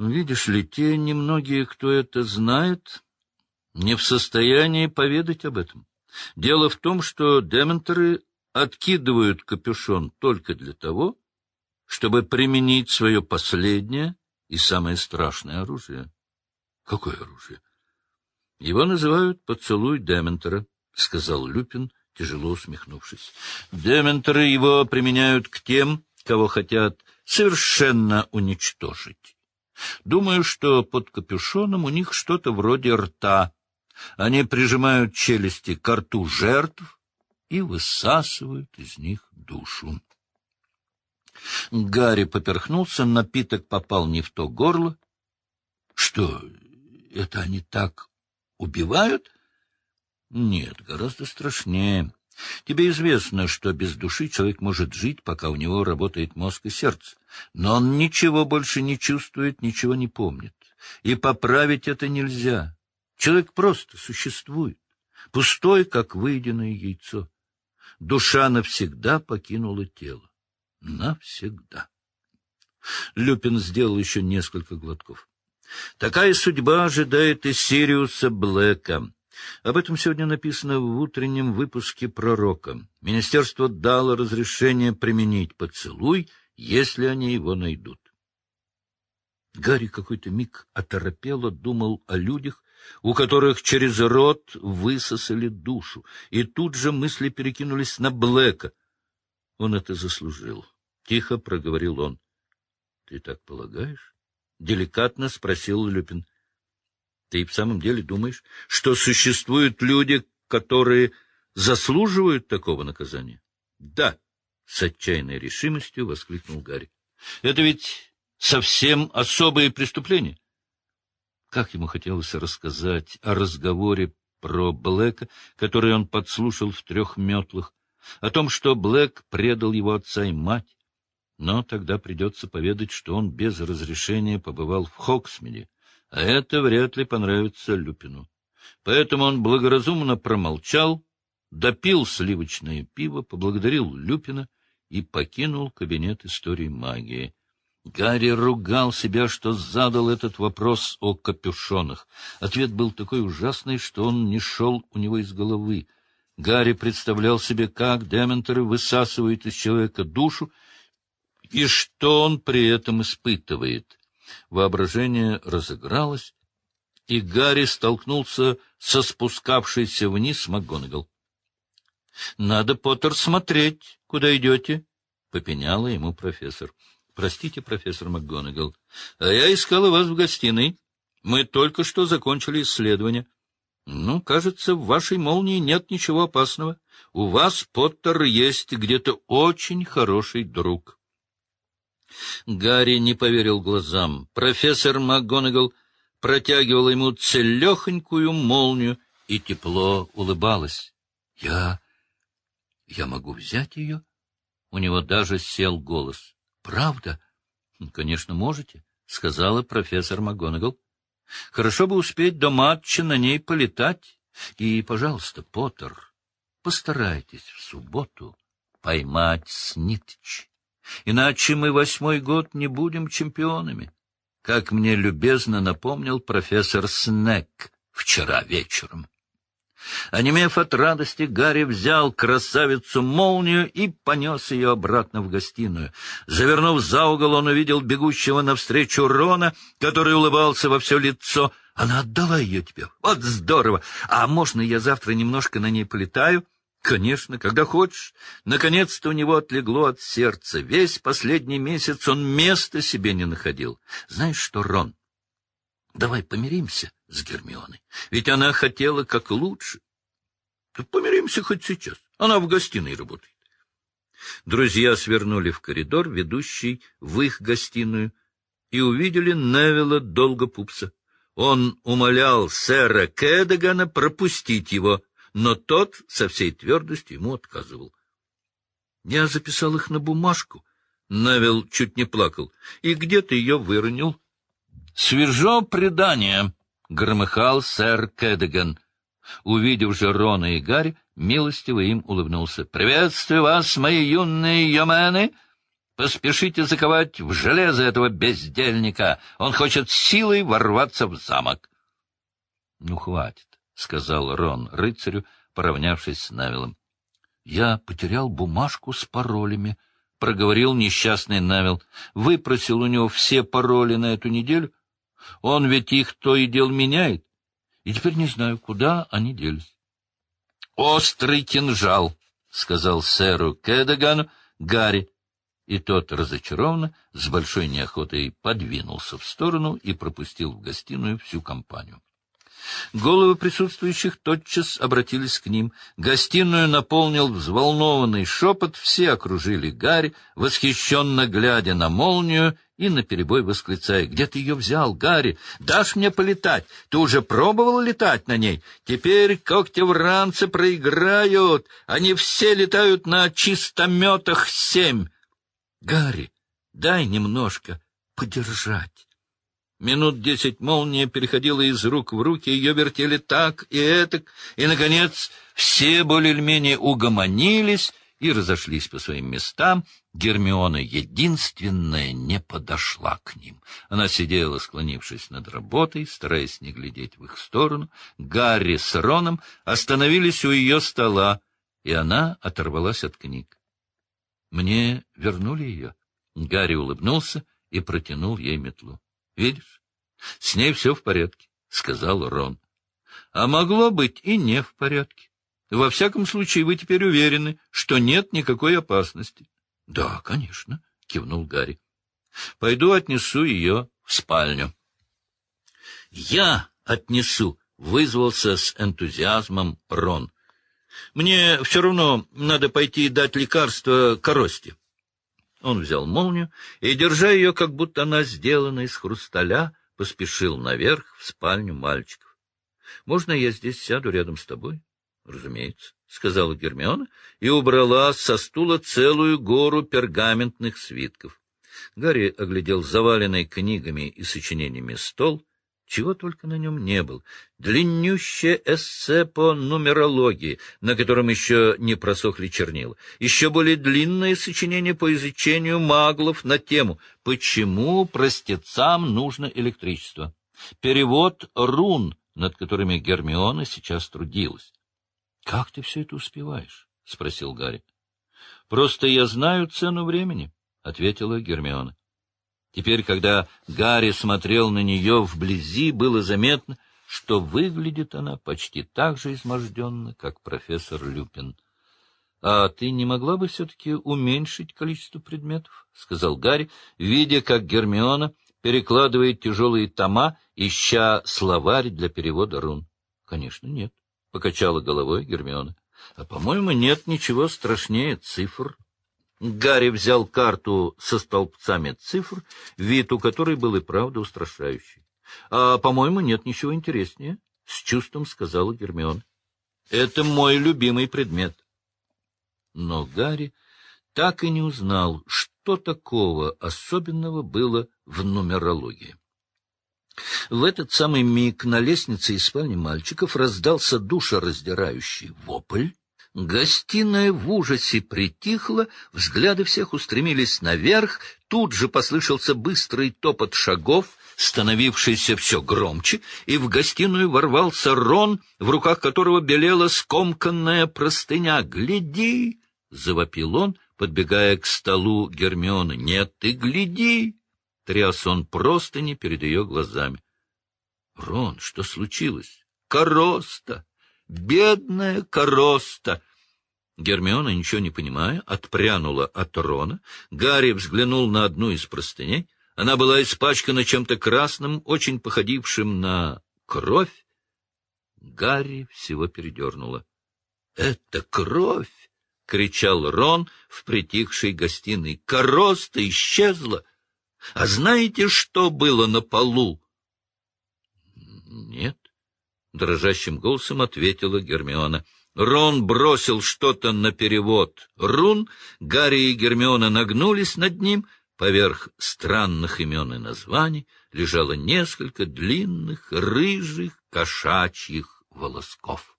Видишь ли, те немногие, кто это знает, не в состоянии поведать об этом. Дело в том, что дементоры откидывают капюшон только для того, чтобы применить свое последнее и самое страшное оружие. Какое оружие? Его называют поцелуй Дементора, — сказал Люпин, тяжело усмехнувшись. Дементоры его применяют к тем, кого хотят совершенно уничтожить. Думаю, что под капюшоном у них что-то вроде рта. Они прижимают челюсти к рту жертв и высасывают из них душу. Гарри поперхнулся, напиток попал не в то горло. — Что, это они так убивают? — Нет, гораздо страшнее. Тебе известно, что без души человек может жить, пока у него работает мозг и сердце. Но он ничего больше не чувствует, ничего не помнит. И поправить это нельзя. Человек просто существует, пустой, как выеденное яйцо. Душа навсегда покинула тело. Навсегда. Люпин сделал еще несколько глотков. Такая судьба ожидает и Сириуса Блэка. Об этом сегодня написано в утреннем выпуске «Пророка». Министерство дало разрешение применить поцелуй, если они его найдут. Гарри какой-то миг оторопело думал о людях, у которых через рот высосали душу, и тут же мысли перекинулись на Блэка. Он это заслужил. Тихо проговорил он. — Ты так полагаешь? — деликатно спросил Люпин. Ты в самом деле думаешь, что существуют люди, которые заслуживают такого наказания? — Да, — с отчаянной решимостью воскликнул Гарри. — Это ведь совсем особые преступления. Как ему хотелось рассказать о разговоре про Блэка, который он подслушал в трех метлах, о том, что Блэк предал его отца и мать, но тогда придется поведать, что он без разрешения побывал в Хоксмиде, а это вряд ли понравится Люпину. Поэтому он благоразумно промолчал, допил сливочное пиво, поблагодарил Люпина и покинул кабинет истории магии. Гарри ругал себя, что задал этот вопрос о капюшонах. Ответ был такой ужасный, что он не шел у него из головы. Гарри представлял себе, как дементоры высасывают из человека душу, и что он при этом испытывает. Воображение разыгралось, и Гарри столкнулся со спускавшейся вниз МакГонагал. — Надо, Поттер, смотреть, куда идете, — попеняла ему профессор. — Простите, профессор МакГонагал, а я искала вас в гостиной. Мы только что закончили исследование. Ну, кажется, в вашей молнии нет ничего опасного. У вас, Поттер, есть где-то очень хороший друг. Гарри не поверил глазам. Профессор МакГонагал протягивал ему целехонькую молнию и тепло улыбалась. — Я... я могу взять ее? У него даже сел голос. — Правда? — Конечно, можете, — сказала профессор МакГонагал. — Хорошо бы успеть до матча на ней полетать. И, пожалуйста, Поттер, постарайтесь в субботу поймать Снитч. Иначе мы восьмой год не будем чемпионами, как мне любезно напомнил профессор Снег вчера вечером. Онемев от радости, Гарри взял красавицу-молнию и понес ее обратно в гостиную. Завернув за угол, он увидел бегущего навстречу Рона, который улыбался во все лицо. «Она отдала ее тебе. Вот здорово! А можно я завтра немножко на ней полетаю?» Конечно, когда хочешь. Наконец-то у него отлегло от сердца. Весь последний месяц он места себе не находил. Знаешь что, Рон, давай помиримся с Гермионой. Ведь она хотела как лучше. Да помиримся хоть сейчас. Она в гостиной работает. Друзья свернули в коридор, ведущий в их гостиную, и увидели Невилла Долгопупса. Он умолял сэра Кэдагана пропустить его — но тот со всей твердостью ему отказывал. Я записал их на бумажку. Навел чуть не плакал. И где ты ее выронил? — Свежо предание, — громыхал сэр Кэддиган. Увидев же Рона и Гарри, милостиво им улыбнулся. — Приветствую вас, мои юные йомены! Поспешите заковать в железо этого бездельника. Он хочет силой ворваться в замок. — Ну, хватит, — сказал Рон рыцарю, поравнявшись с Навилом. — Я потерял бумажку с паролями, — проговорил несчастный Навил. Выпросил у него все пароли на эту неделю. Он ведь их то и дел меняет. И теперь не знаю, куда они делись. — Острый кинжал, — сказал сэру Кедагану Гарри и тот разочарованно, с большой неохотой подвинулся в сторону и пропустил в гостиную всю компанию. Головы присутствующих тотчас обратились к ним. Гостиную наполнил взволнованный шепот, все окружили Гарри, восхищенно глядя на молнию и наперебой восклицая, «Где ты ее взял, Гарри? Дашь мне полетать? Ты уже пробовал летать на ней? Теперь когтевранцы проиграют, они все летают на чистометах семь». Гарри, дай немножко подержать. Минут десять молния переходила из рук в руки, ее вертели так и этак, и, наконец, все более или менее угомонились и разошлись по своим местам. Гермиона единственная не подошла к ним. Она сидела, склонившись над работой, стараясь не глядеть в их сторону. Гарри с Роном остановились у ее стола, и она оторвалась от книг. Мне вернули ее. Гарри улыбнулся и протянул ей метлу. — Видишь, с ней все в порядке, — сказал Рон. — А могло быть и не в порядке. Во всяком случае, вы теперь уверены, что нет никакой опасности. — Да, конечно, — кивнул Гарри. — Пойду отнесу ее в спальню. — Я отнесу, — вызвался с энтузиазмом Рон. Мне все равно надо пойти дать лекарство корости. Он взял молнию и, держа ее, как будто она сделана из хрусталя, поспешил наверх в спальню мальчиков. — Можно я здесь сяду рядом с тобой? — Разумеется, — сказала Гермиона и убрала со стула целую гору пергаментных свитков. Гарри оглядел заваленный книгами и сочинениями стол чего только на нем не был. Длиннющее эссе по нумерологии, на котором еще не просохли чернила. Еще более длинное сочинение по изучению маглов на тему «Почему простецам нужно электричество?» Перевод рун, над которыми Гермиона сейчас трудилась. — Как ты все это успеваешь? — спросил Гарри. — Просто я знаю цену времени, — ответила Гермиона. Теперь, когда Гарри смотрел на нее вблизи, было заметно, что выглядит она почти так же изможденно, как профессор Люпин. — А ты не могла бы все-таки уменьшить количество предметов? — сказал Гарри, видя, как Гермиона перекладывает тяжелые тома, ища словарь для перевода рун. — Конечно, нет, — покачала головой Гермиона. — А, по-моему, нет ничего страшнее цифр. Гарри взял карту со столбцами цифр, вид у которой был и правда устрашающий. — А, по-моему, нет ничего интереснее, — с чувством сказала Гермион. — Это мой любимый предмет. Но Гарри так и не узнал, что такого особенного было в нумерологии. В этот самый миг на лестнице из спальни мальчиков раздался душераздирающий вопль, Гостиная в ужасе притихла, взгляды всех устремились наверх, тут же послышался быстрый топот шагов, становившийся все громче, и в гостиную ворвался Рон, в руках которого белела скомканная простыня. «Гляди!» — завопил он, подбегая к столу Гермионы. «Нет, ты гляди!» — тряс он простыни перед ее глазами. «Рон, что случилось?» «Короста!» Бедная короста! Гермиона, ничего не понимая, отпрянула от Рона. Гарри взглянул на одну из простыней. Она была испачкана чем-то красным, очень походившим на кровь. Гарри всего передернула. — Это кровь! — кричал Рон в притихшей гостиной. — Короста исчезла! А знаете, что было на полу? — Нет. — дрожащим голосом ответила Гермиона. Рон бросил что-то на перевод рун, Гарри и Гермиона нагнулись над ним, поверх странных имен и названий лежало несколько длинных рыжих кошачьих волосков.